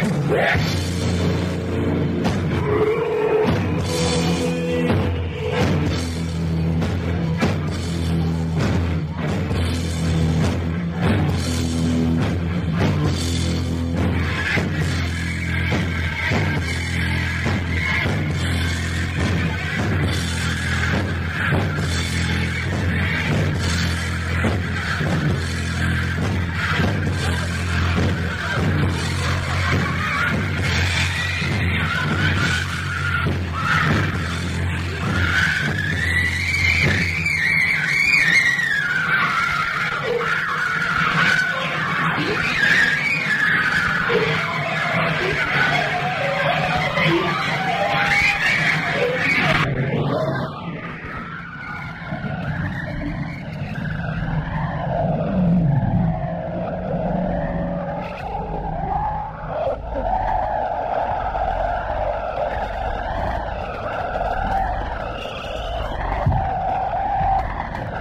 Yes!